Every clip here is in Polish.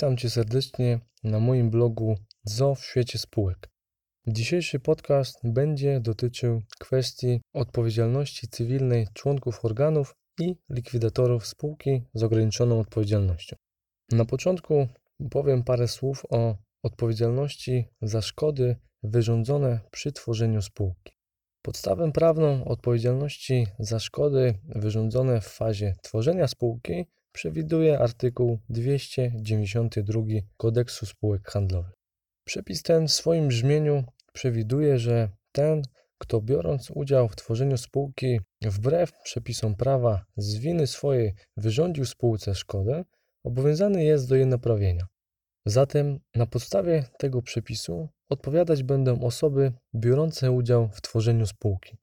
Witam Cię serdecznie na moim blogu ZO w świecie spółek. Dzisiejszy podcast będzie dotyczył kwestii odpowiedzialności cywilnej członków organów i likwidatorów spółki z ograniczoną odpowiedzialnością. Na początku powiem parę słów o odpowiedzialności za szkody wyrządzone przy tworzeniu spółki. Podstawę prawną odpowiedzialności za szkody wyrządzone w fazie tworzenia spółki przewiduje artykuł 292 Kodeksu Spółek Handlowych. Przepis ten w swoim brzmieniu przewiduje, że ten, kto biorąc udział w tworzeniu spółki wbrew przepisom prawa z winy swojej wyrządził spółce szkodę, obowiązany jest do jej naprawienia. Zatem na podstawie tego przepisu odpowiadać będą osoby biorące udział w tworzeniu spółki.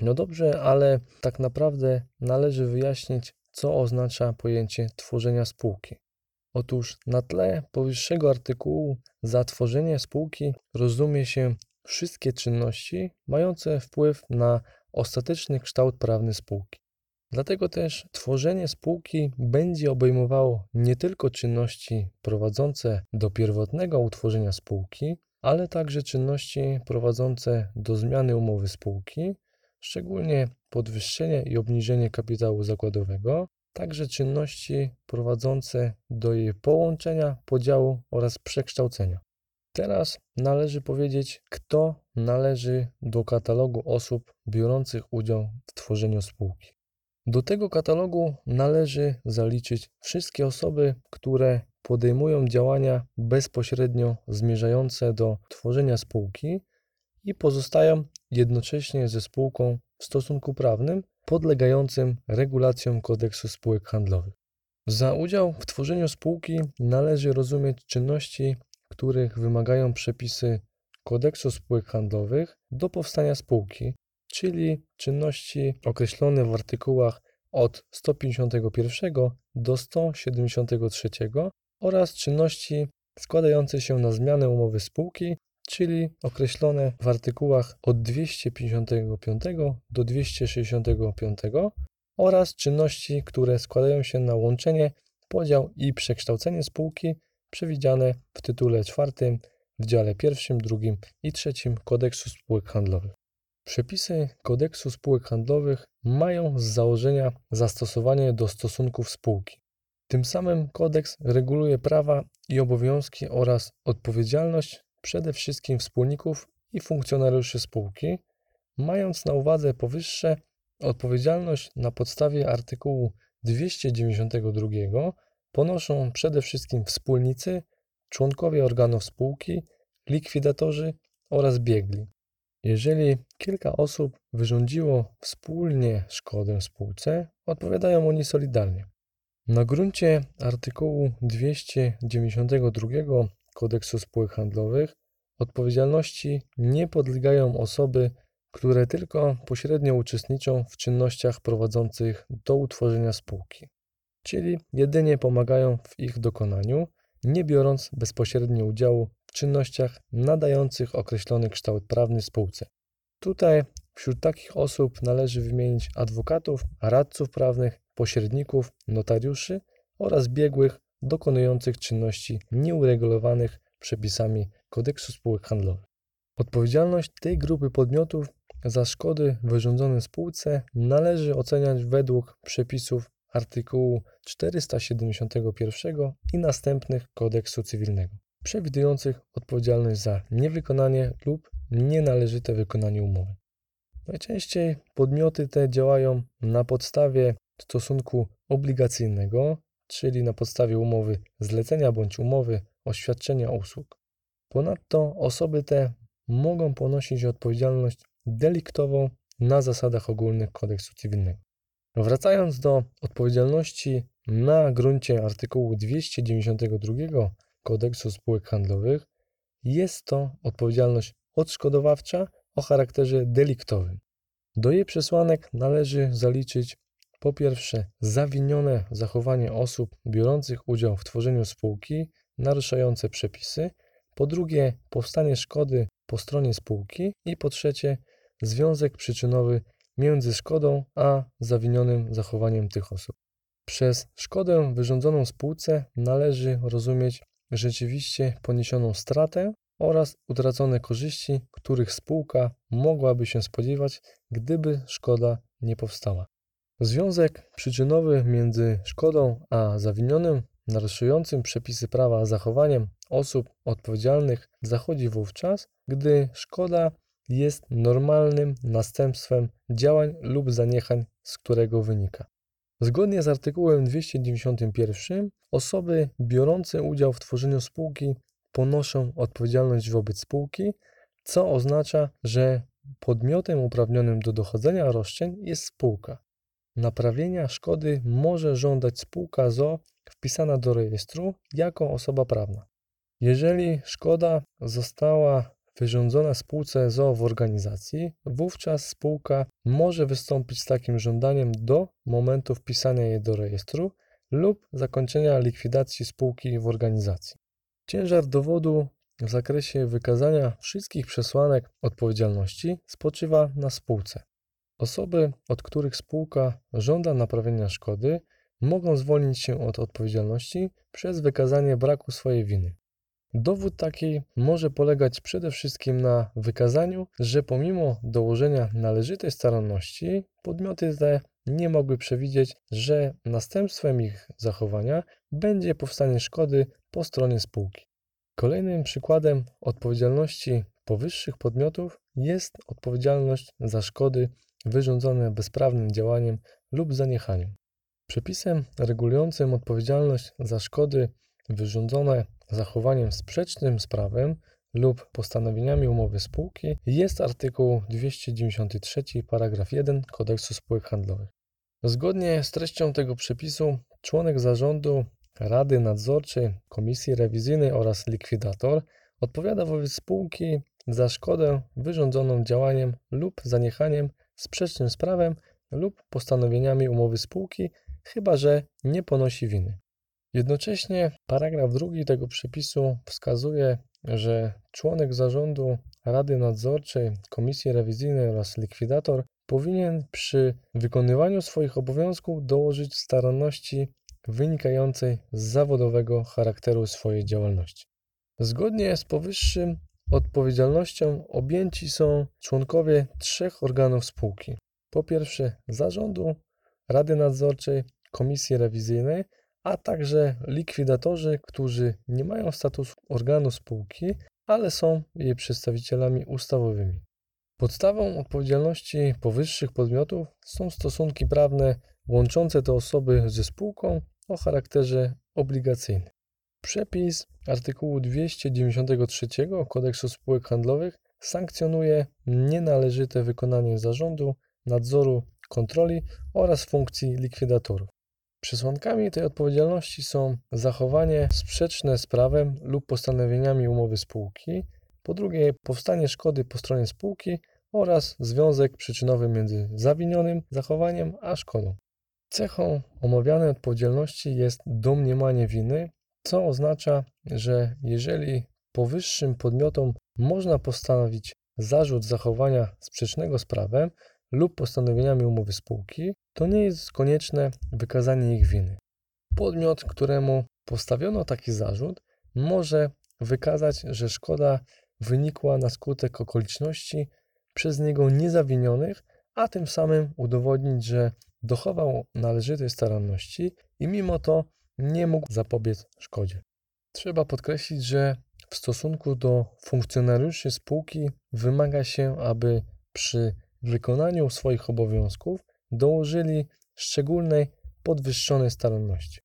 No dobrze, ale tak naprawdę należy wyjaśnić, co oznacza pojęcie tworzenia spółki. Otóż na tle powyższego artykułu za tworzenie spółki rozumie się wszystkie czynności mające wpływ na ostateczny kształt prawny spółki. Dlatego też tworzenie spółki będzie obejmowało nie tylko czynności prowadzące do pierwotnego utworzenia spółki, ale także czynności prowadzące do zmiany umowy spółki, szczególnie podwyższenie i obniżenie kapitału zakładowego, także czynności prowadzące do jej połączenia, podziału oraz przekształcenia. Teraz należy powiedzieć, kto należy do katalogu osób biorących udział w tworzeniu spółki. Do tego katalogu należy zaliczyć wszystkie osoby, które podejmują działania bezpośrednio zmierzające do tworzenia spółki i pozostają jednocześnie ze spółką w stosunku prawnym podlegającym regulacjom kodeksu spółek handlowych. Za udział w tworzeniu spółki należy rozumieć czynności, których wymagają przepisy kodeksu spółek handlowych do powstania spółki, czyli czynności określone w artykułach od 151 do 173 oraz czynności składające się na zmianę umowy spółki, czyli określone w artykułach od 255 do 265 oraz czynności, które składają się na łączenie, podział i przekształcenie spółki przewidziane w tytule czwartym w dziale pierwszym, drugim i trzecim Kodeksu Spółek Handlowych. Przepisy Kodeksu Spółek Handlowych mają z założenia zastosowanie do stosunków spółki. Tym samym kodeks reguluje prawa i obowiązki oraz odpowiedzialność przede wszystkim wspólników i funkcjonariuszy spółki, mając na uwadze powyższe, odpowiedzialność na podstawie artykułu 292 ponoszą przede wszystkim wspólnicy, członkowie organów spółki, likwidatorzy oraz biegli. Jeżeli kilka osób wyrządziło wspólnie szkodę spółce, odpowiadają oni solidarnie. Na gruncie artykułu 292 Kodeksu Spółek Handlowych odpowiedzialności nie podlegają osoby, które tylko pośrednio uczestniczą w czynnościach prowadzących do utworzenia spółki, czyli jedynie pomagają w ich dokonaniu, nie biorąc bezpośrednio udziału w czynnościach nadających określony kształt prawny spółce. Tutaj wśród takich osób należy wymienić adwokatów, radców prawnych, pośredników, notariuszy oraz biegłych dokonujących czynności nieuregulowanych przepisami Kodeksu Spółek Handlowych. Odpowiedzialność tej grupy podmiotów za szkody wyrządzone spółce należy oceniać według przepisów artykułu 471 i następnych Kodeksu Cywilnego, przewidujących odpowiedzialność za niewykonanie lub nienależyte wykonanie umowy. Najczęściej podmioty te działają na podstawie stosunku obligacyjnego, czyli na podstawie umowy zlecenia bądź umowy o świadczenia usług. Ponadto osoby te mogą ponosić odpowiedzialność deliktową na zasadach ogólnych kodeksu cywilnego. Wracając do odpowiedzialności na gruncie artykułu 292 kodeksu spółek handlowych, jest to odpowiedzialność odszkodowawcza o charakterze deliktowym. Do jej przesłanek należy zaliczyć po pierwsze zawinione zachowanie osób biorących udział w tworzeniu spółki naruszające przepisy, po drugie powstanie szkody po stronie spółki i po trzecie związek przyczynowy między szkodą a zawinionym zachowaniem tych osób. Przez szkodę wyrządzoną spółce należy rozumieć rzeczywiście poniesioną stratę oraz utracone korzyści, których spółka mogłaby się spodziewać, gdyby szkoda nie powstała. Związek przyczynowy między szkodą a zawinionym, naruszającym przepisy prawa zachowaniem osób odpowiedzialnych zachodzi wówczas, gdy szkoda jest normalnym następstwem działań lub zaniechań, z którego wynika. Zgodnie z artykułem 291 osoby biorące udział w tworzeniu spółki ponoszą odpowiedzialność wobec spółki, co oznacza, że podmiotem uprawnionym do dochodzenia roszczeń jest spółka. Naprawienia szkody może żądać spółka ZO wpisana do rejestru jako osoba prawna. Jeżeli szkoda została wyrządzona spółce ZO w organizacji, wówczas spółka może wystąpić z takim żądaniem do momentu wpisania jej do rejestru lub zakończenia likwidacji spółki w organizacji. Ciężar dowodu w zakresie wykazania wszystkich przesłanek odpowiedzialności spoczywa na spółce. Osoby, od których spółka żąda naprawienia szkody, mogą zwolnić się od odpowiedzialności przez wykazanie braku swojej winy. Dowód taki może polegać przede wszystkim na wykazaniu, że pomimo dołożenia należytej staranności, podmioty te nie mogły przewidzieć, że następstwem ich zachowania będzie powstanie szkody po stronie spółki. Kolejnym przykładem odpowiedzialności powyższych podmiotów jest odpowiedzialność za szkody wyrządzone bezprawnym działaniem lub zaniechaniem. Przepisem regulującym odpowiedzialność za szkody wyrządzone zachowaniem sprzecznym z prawem lub postanowieniami umowy spółki jest artykuł 293 paragraf 1 Kodeksu spółek handlowych. Zgodnie z treścią tego przepisu członek zarządu, rady nadzorczej, komisji rewizyjnej oraz likwidator odpowiada wobec spółki za szkodę wyrządzoną działaniem lub zaniechaniem sprzecznym z prawem lub postanowieniami umowy spółki, chyba że nie ponosi winy. Jednocześnie paragraf drugi tego przepisu wskazuje, że członek zarządu Rady Nadzorczej, Komisji Rewizyjnej oraz likwidator powinien przy wykonywaniu swoich obowiązków dołożyć staranności wynikającej z zawodowego charakteru swojej działalności. Zgodnie z powyższym odpowiedzialnością objęci są członkowie trzech organów spółki. Po pierwsze zarządu, Rady Nadzorczej, Komisji Rewizyjnej a także likwidatorzy, którzy nie mają statusu organu spółki, ale są jej przedstawicielami ustawowymi. Podstawą odpowiedzialności powyższych podmiotów są stosunki prawne łączące te osoby ze spółką o charakterze obligacyjnym. Przepis artykułu 293 Kodeksu Spółek Handlowych sankcjonuje nienależyte wykonanie zarządu, nadzoru, kontroli oraz funkcji likwidatorów. Przesłankami tej odpowiedzialności są zachowanie sprzeczne z prawem lub postanowieniami umowy spółki, po drugie powstanie szkody po stronie spółki oraz związek przyczynowy między zawinionym zachowaniem a szkodą. Cechą omawianej odpowiedzialności jest domniemanie winy, co oznacza, że jeżeli powyższym podmiotom można postanowić zarzut zachowania sprzecznego z prawem lub postanowieniami umowy spółki, to nie jest konieczne wykazanie ich winy. Podmiot, któremu postawiono taki zarzut, może wykazać, że szkoda wynikła na skutek okoliczności przez niego niezawinionych, a tym samym udowodnić, że dochował należytej staranności i mimo to nie mógł zapobiec szkodzie. Trzeba podkreślić, że w stosunku do funkcjonariuszy spółki wymaga się, aby przy wykonaniu swoich obowiązków dołożyli szczególnej podwyższonej staranności.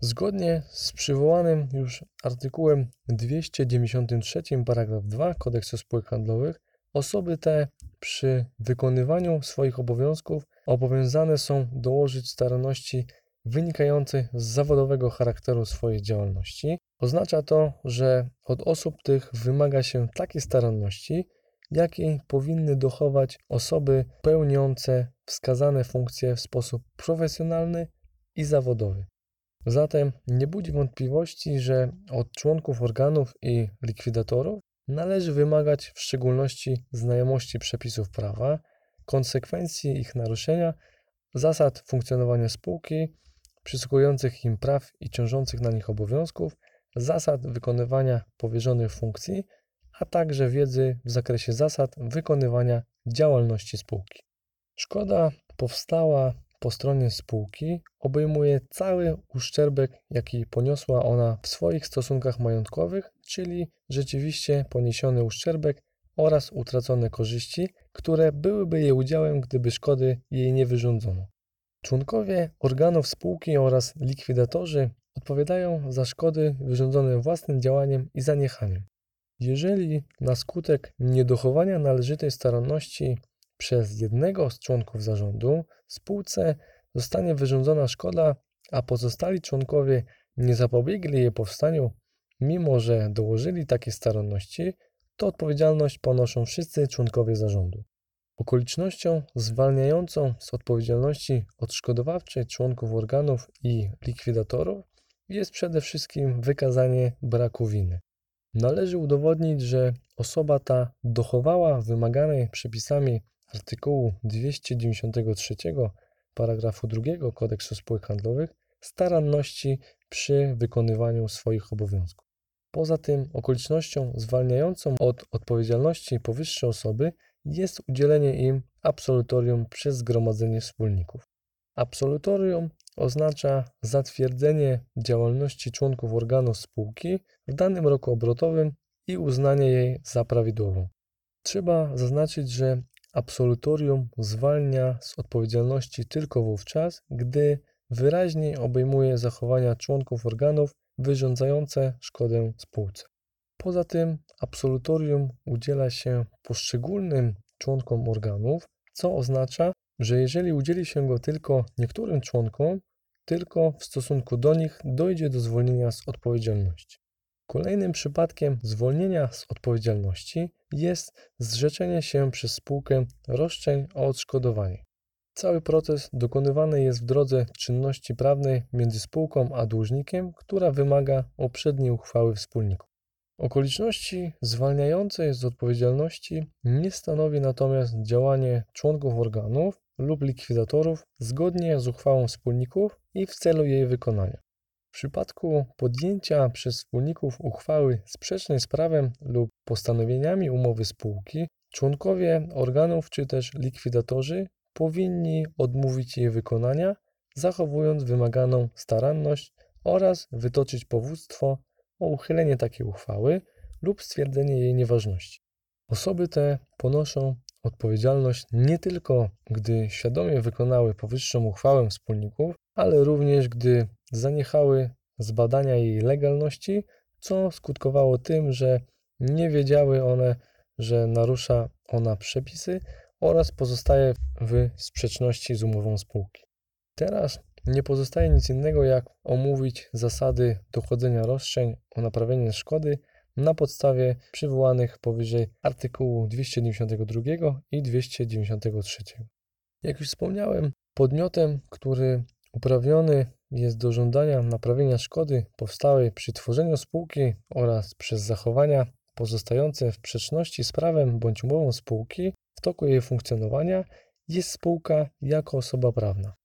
Zgodnie z przywołanym już artykułem 293 paragraf 2 Kodeksu Spółek Handlowych osoby te przy wykonywaniu swoich obowiązków obowiązane są dołożyć staranności wynikającej z zawodowego charakteru swojej działalności. Oznacza to, że od osób tych wymaga się takiej staranności, jakiej powinny dochować osoby pełniące wskazane funkcje w sposób profesjonalny i zawodowy. Zatem nie budzi wątpliwości, że od członków organów i likwidatorów należy wymagać w szczególności znajomości przepisów prawa, konsekwencji ich naruszenia, zasad funkcjonowania spółki, przysługujących im praw i ciążących na nich obowiązków, zasad wykonywania powierzonych funkcji, a także wiedzy w zakresie zasad wykonywania działalności spółki. Szkoda powstała po stronie spółki obejmuje cały uszczerbek, jaki poniosła ona w swoich stosunkach majątkowych, czyli rzeczywiście poniesiony uszczerbek oraz utracone korzyści, które byłyby jej udziałem, gdyby szkody jej nie wyrządzono. Członkowie organów spółki oraz likwidatorzy odpowiadają za szkody wyrządzone własnym działaniem i zaniechaniem. Jeżeli na skutek niedochowania należytej staranności przez jednego z członków zarządu spółce zostanie wyrządzona szkoda, a pozostali członkowie nie zapobiegli jej powstaniu, mimo że dołożyli takie staranności, to odpowiedzialność ponoszą wszyscy członkowie zarządu. Okolicznością zwalniającą z odpowiedzialności odszkodowawczej członków organów i likwidatorów jest przede wszystkim wykazanie braku winy. Należy udowodnić, że osoba ta dochowała wymaganej przepisami artykułu 293 paragrafu 2 Kodeksu Spółek Handlowych staranności przy wykonywaniu swoich obowiązków. Poza tym okolicznością zwalniającą od odpowiedzialności powyższe osoby jest udzielenie im absolutorium przez zgromadzenie wspólników. Absolutorium oznacza zatwierdzenie działalności członków organów spółki w danym roku obrotowym i uznanie jej za prawidłową. Trzeba zaznaczyć, że absolutorium zwalnia z odpowiedzialności tylko wówczas, gdy wyraźnie obejmuje zachowania członków organów wyrządzające szkodę spółce. Poza tym absolutorium udziela się poszczególnym członkom organów, co oznacza, że jeżeli udzieli się go tylko niektórym członkom, tylko w stosunku do nich dojdzie do zwolnienia z odpowiedzialności. Kolejnym przypadkiem zwolnienia z odpowiedzialności jest zrzeczenie się przez spółkę roszczeń o odszkodowanie. Cały proces dokonywany jest w drodze czynności prawnej między spółką a dłużnikiem, która wymaga uprzedniej uchwały wspólników. Okoliczności zwalniającej z odpowiedzialności nie stanowi natomiast działanie członków organów lub likwidatorów zgodnie z uchwałą wspólników i w celu jej wykonania. W przypadku podjęcia przez wspólników uchwały sprzecznej z prawem lub postanowieniami umowy spółki, członkowie organów czy też likwidatorzy powinni odmówić jej wykonania, zachowując wymaganą staranność oraz wytoczyć powództwo o uchylenie takiej uchwały lub stwierdzenie jej nieważności. Osoby te ponoszą odpowiedzialność nie tylko gdy świadomie wykonały powyższą uchwałę wspólników, ale również gdy zaniechały zbadania jej legalności, co skutkowało tym, że nie wiedziały one, że narusza ona przepisy oraz pozostaje w sprzeczności z umową spółki. Teraz nie pozostaje nic innego, jak omówić zasady dochodzenia roszczeń o naprawienie szkody na podstawie przywołanych powyżej artykułu 292 i 293. Jak już wspomniałem, podmiotem, który uprawniony jest do żądania naprawienia szkody powstałej przy tworzeniu spółki oraz przez zachowania pozostające w sprzeczności z prawem bądź umową spółki w toku jej funkcjonowania, jest spółka jako osoba prawna.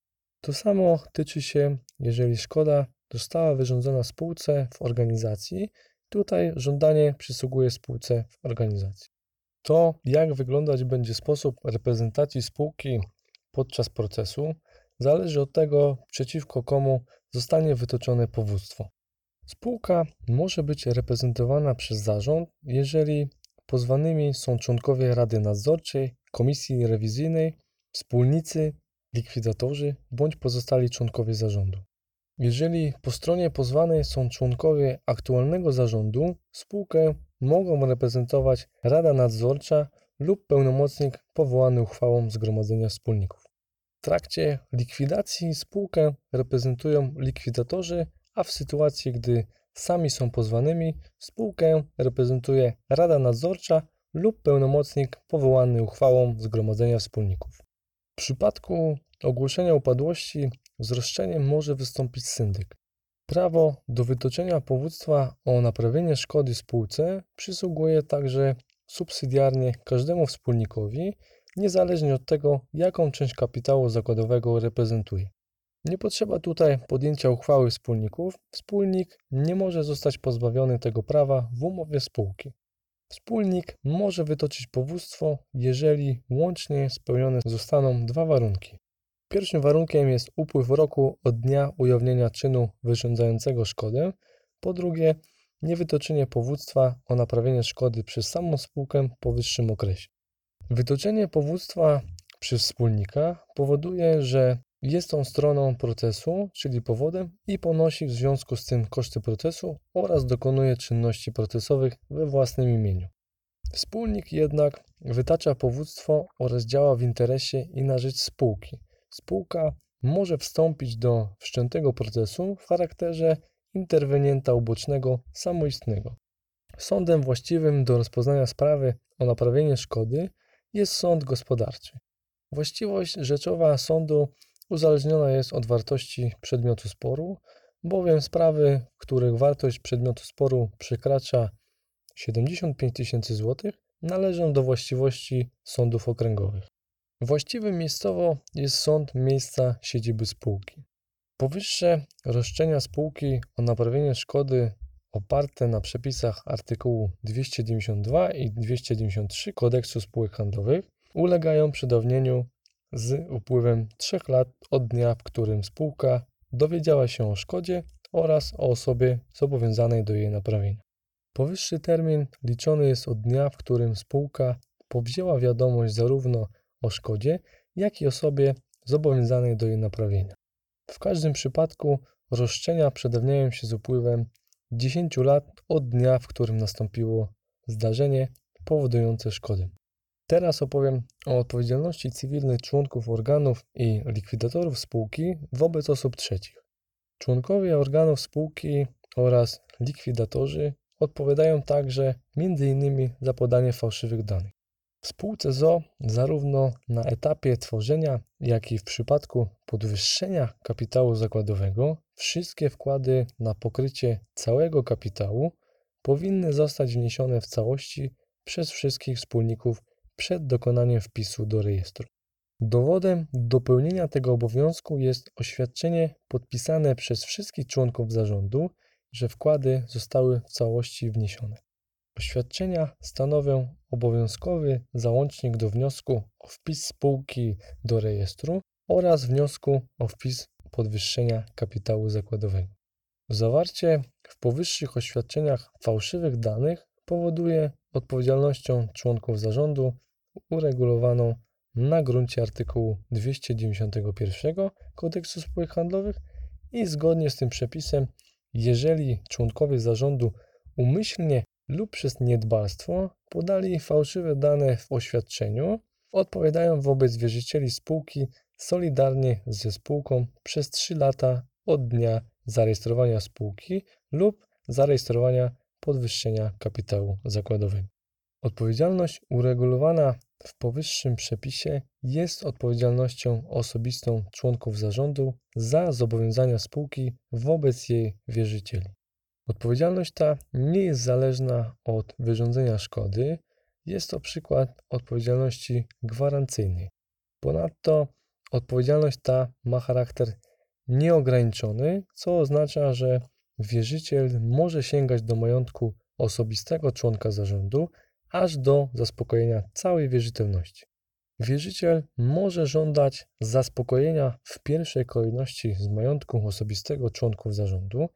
To samo tyczy się, jeżeli szkoda została wyrządzona spółce w organizacji, tutaj żądanie przysługuje spółce w organizacji. To, jak wyglądać będzie sposób reprezentacji spółki podczas procesu, zależy od tego, przeciwko komu zostanie wytoczone powództwo. Spółka może być reprezentowana przez zarząd, jeżeli pozwanymi są członkowie Rady Nadzorczej, Komisji Rewizyjnej, wspólnicy, likwidatorzy bądź pozostali członkowie zarządu. Jeżeli po stronie pozwanej są członkowie aktualnego zarządu, spółkę mogą reprezentować Rada Nadzorcza lub pełnomocnik powołany uchwałą Zgromadzenia Wspólników trakcie likwidacji spółkę reprezentują likwidatorzy, a w sytuacji, gdy sami są pozwanymi, spółkę reprezentuje Rada Nadzorcza lub pełnomocnik powołany uchwałą Zgromadzenia Wspólników. W przypadku ogłoszenia upadłości z roszczeniem może wystąpić syndyk. Prawo do wytoczenia powództwa o naprawienie szkody spółce przysługuje także subsydiarnie każdemu wspólnikowi, niezależnie od tego, jaką część kapitału zakładowego reprezentuje. Nie potrzeba tutaj podjęcia uchwały wspólników. Wspólnik nie może zostać pozbawiony tego prawa w umowie spółki. Wspólnik może wytoczyć powództwo, jeżeli łącznie spełnione zostaną dwa warunki. Pierwszym warunkiem jest upływ roku od dnia ujawnienia czynu wyrządzającego szkodę. Po drugie, niewytoczenie powództwa o naprawienie szkody przez samą spółkę po wyższym okresie. Wytoczenie powództwa przez wspólnika powoduje, że jest on stroną procesu, czyli powodem i ponosi w związku z tym koszty procesu oraz dokonuje czynności procesowych we własnym imieniu. Wspólnik jednak wytacza powództwo oraz działa w interesie i na rzecz spółki. Spółka może wstąpić do wszczętego procesu w charakterze interwenienta ubocznego samoistnego. Sądem właściwym do rozpoznania sprawy o naprawienie szkody jest sąd gospodarczy. Właściwość rzeczowa sądu uzależniona jest od wartości przedmiotu sporu, bowiem sprawy, w których wartość przedmiotu sporu przekracza 75 tysięcy złotych, należą do właściwości sądów okręgowych. Właściwym miejscowo jest sąd miejsca siedziby spółki. Powyższe roszczenia spółki o naprawienie szkody oparte na przepisach artykułu 292 i 293 Kodeksu Spółek Handlowych ulegają przedawnieniu z upływem 3 lat od dnia, w którym spółka dowiedziała się o szkodzie oraz o osobie zobowiązanej do jej naprawienia. Powyższy termin liczony jest od dnia, w którym spółka powzięła wiadomość zarówno o szkodzie, jak i osobie zobowiązanej do jej naprawienia. W każdym przypadku roszczenia przedawniają się z upływem 10 lat od dnia, w którym nastąpiło zdarzenie powodujące szkodę. Teraz opowiem o odpowiedzialności cywilnej członków organów i likwidatorów spółki wobec osób trzecich. Członkowie organów spółki oraz likwidatorzy odpowiadają także m.in. za podanie fałszywych danych. W spółce ZO zarówno na etapie tworzenia, jak i w przypadku podwyższenia kapitału zakładowego wszystkie wkłady na pokrycie całego kapitału powinny zostać wniesione w całości przez wszystkich wspólników przed dokonaniem wpisu do rejestru. Dowodem dopełnienia tego obowiązku jest oświadczenie podpisane przez wszystkich członków zarządu, że wkłady zostały w całości wniesione. Oświadczenia stanowią obowiązkowy załącznik do wniosku o wpis spółki do rejestru oraz wniosku o wpis podwyższenia kapitału zakładowego. Zawarcie w powyższych oświadczeniach fałszywych danych powoduje odpowiedzialnością członków zarządu uregulowaną na gruncie artykułu 291 Kodeksu Spółek Handlowych i zgodnie z tym przepisem, jeżeli członkowie zarządu umyślnie lub przez niedbalstwo podali fałszywe dane w oświadczeniu, odpowiadają wobec wierzycieli spółki solidarnie ze spółką przez 3 lata od dnia zarejestrowania spółki lub zarejestrowania podwyższenia kapitału zakładowego. Odpowiedzialność uregulowana w powyższym przepisie jest odpowiedzialnością osobistą członków zarządu za zobowiązania spółki wobec jej wierzycieli. Odpowiedzialność ta nie jest zależna od wyrządzenia szkody, jest to przykład odpowiedzialności gwarancyjnej. Ponadto odpowiedzialność ta ma charakter nieograniczony, co oznacza, że wierzyciel może sięgać do majątku osobistego członka zarządu aż do zaspokojenia całej wierzytelności. Wierzyciel może żądać zaspokojenia w pierwszej kolejności z majątku osobistego członków zarządu.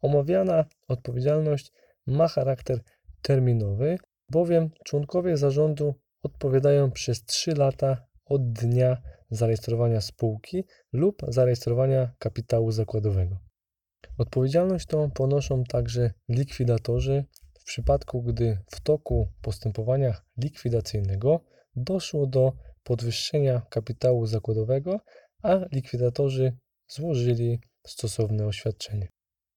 Omawiana odpowiedzialność ma charakter terminowy, bowiem członkowie zarządu odpowiadają przez 3 lata od dnia zarejestrowania spółki lub zarejestrowania kapitału zakładowego. Odpowiedzialność tą ponoszą także likwidatorzy w przypadku, gdy w toku postępowania likwidacyjnego doszło do podwyższenia kapitału zakładowego, a likwidatorzy złożyli stosowne oświadczenie.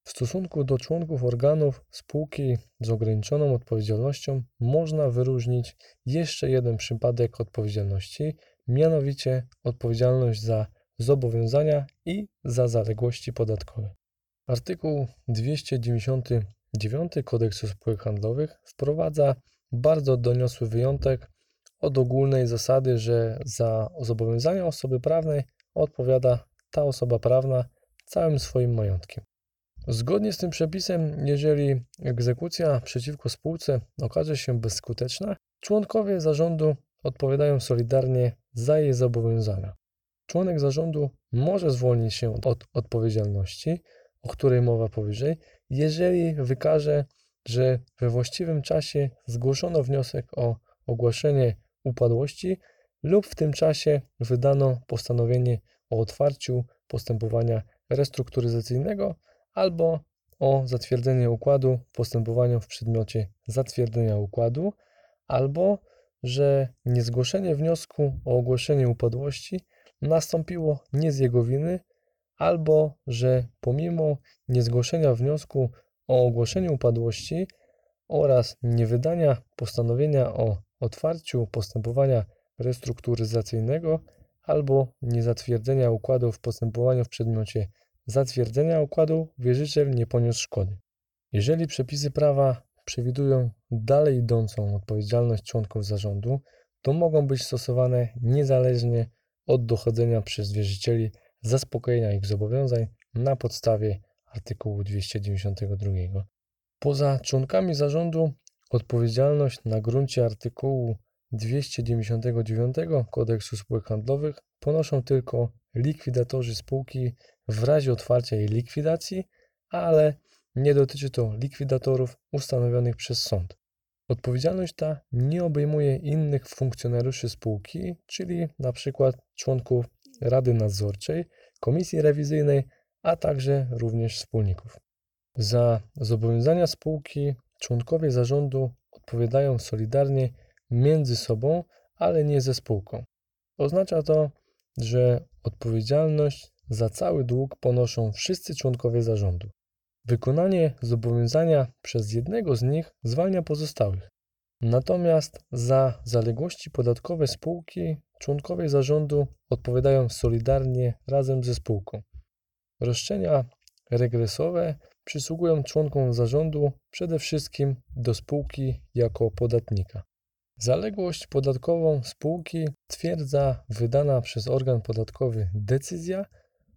W stosunku do członków organów spółki z ograniczoną odpowiedzialnością można wyróżnić jeszcze jeden przypadek odpowiedzialności, mianowicie odpowiedzialność za zobowiązania i za zaległości podatkowe. Artykuł 290 Dziewiąty Kodeksu Spółek Handlowych wprowadza bardzo doniosły wyjątek od ogólnej zasady, że za zobowiązania osoby prawnej odpowiada ta osoba prawna całym swoim majątkiem. Zgodnie z tym przepisem, jeżeli egzekucja przeciwko spółce okaże się bezskuteczna, członkowie zarządu odpowiadają solidarnie za jej zobowiązania. Członek zarządu może zwolnić się od odpowiedzialności, o której mowa powyżej, jeżeli wykaże, że we właściwym czasie zgłoszono wniosek o ogłoszenie upadłości lub w tym czasie wydano postanowienie o otwarciu postępowania restrukturyzacyjnego albo o zatwierdzenie układu w postępowaniu w przedmiocie zatwierdzenia układu, albo że niezgłoszenie wniosku o ogłoszenie upadłości nastąpiło nie z jego winy, albo że pomimo niezgłoszenia wniosku o ogłoszenie upadłości oraz niewydania postanowienia o otwarciu postępowania restrukturyzacyjnego albo niezatwierdzenia układu w postępowaniu w przedmiocie zatwierdzenia układu wierzyciel nie poniósł szkody. Jeżeli przepisy prawa przewidują dalej idącą odpowiedzialność członków zarządu, to mogą być stosowane niezależnie od dochodzenia przez wierzycieli zaspokojenia ich zobowiązań na podstawie artykułu 292. Poza członkami zarządu odpowiedzialność na gruncie artykułu 299 Kodeksu Spółek Handlowych ponoszą tylko likwidatorzy spółki w razie otwarcia jej likwidacji, ale nie dotyczy to likwidatorów ustanowionych przez sąd. Odpowiedzialność ta nie obejmuje innych funkcjonariuszy spółki, czyli np. członków Rady Nadzorczej, Komisji Rewizyjnej, a także również wspólników. Za zobowiązania spółki członkowie zarządu odpowiadają solidarnie między sobą, ale nie ze spółką. Oznacza to, że odpowiedzialność za cały dług ponoszą wszyscy członkowie zarządu. Wykonanie zobowiązania przez jednego z nich zwalnia pozostałych. Natomiast za zaległości podatkowe spółki członkowie zarządu odpowiadają solidarnie razem ze spółką. Roszczenia regresowe przysługują członkom zarządu przede wszystkim do spółki jako podatnika. Zaległość podatkową spółki twierdza wydana przez organ podatkowy decyzja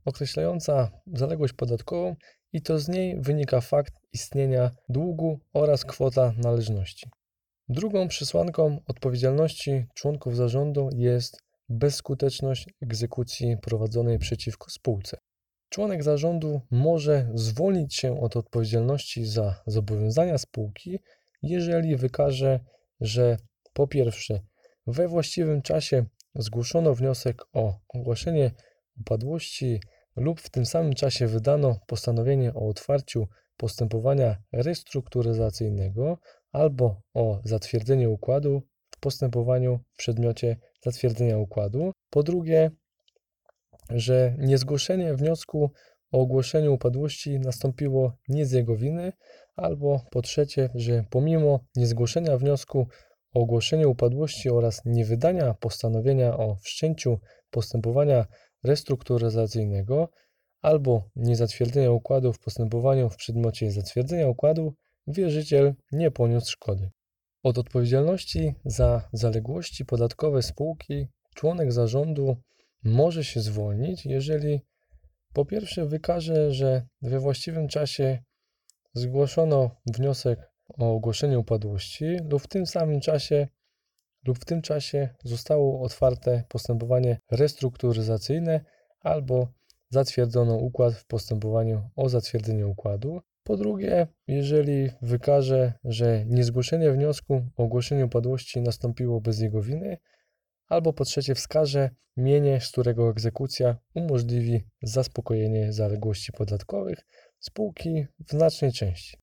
określająca zaległość podatkową i to z niej wynika fakt istnienia długu oraz kwota należności. Drugą przesłanką odpowiedzialności członków zarządu jest bezskuteczność egzekucji prowadzonej przeciwko spółce. Członek zarządu może zwolnić się od odpowiedzialności za zobowiązania spółki, jeżeli wykaże, że po pierwsze, we właściwym czasie zgłoszono wniosek o ogłoszenie upadłości lub w tym samym czasie wydano postanowienie o otwarciu postępowania restrukturyzacyjnego albo o zatwierdzenie układu w postępowaniu w przedmiocie zatwierdzenia układu. Po drugie, że niezgłoszenie wniosku o ogłoszeniu upadłości nastąpiło nie z jego winy, albo po trzecie, że pomimo niezgłoszenia wniosku o ogłoszeniu upadłości oraz niewydania postanowienia o wszczęciu postępowania restrukturyzacyjnego albo niezatwierdzenia układu w postępowaniu w przedmiocie zatwierdzenia układu, wierzyciel nie poniósł szkody. Od odpowiedzialności za zaległości podatkowe spółki członek zarządu może się zwolnić, jeżeli po pierwsze wykaże, że we właściwym czasie zgłoszono wniosek o ogłoszenie upadłości lub w tym samym czasie lub w tym czasie zostało otwarte postępowanie restrukturyzacyjne albo zatwierdzono układ w postępowaniu o zatwierdzenie układu. Po drugie, jeżeli wykaże, że niezgłoszenie wniosku o ogłoszenie upadłości nastąpiło bez jego winy, albo po trzecie wskaże mienie, z którego egzekucja umożliwi zaspokojenie zaległości podatkowych spółki w znacznej części.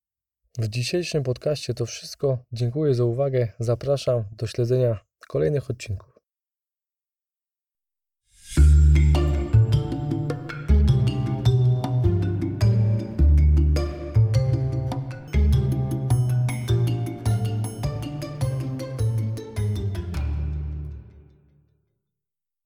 W dzisiejszym podcaście to wszystko. Dziękuję za uwagę. Zapraszam do śledzenia kolejnych odcinków.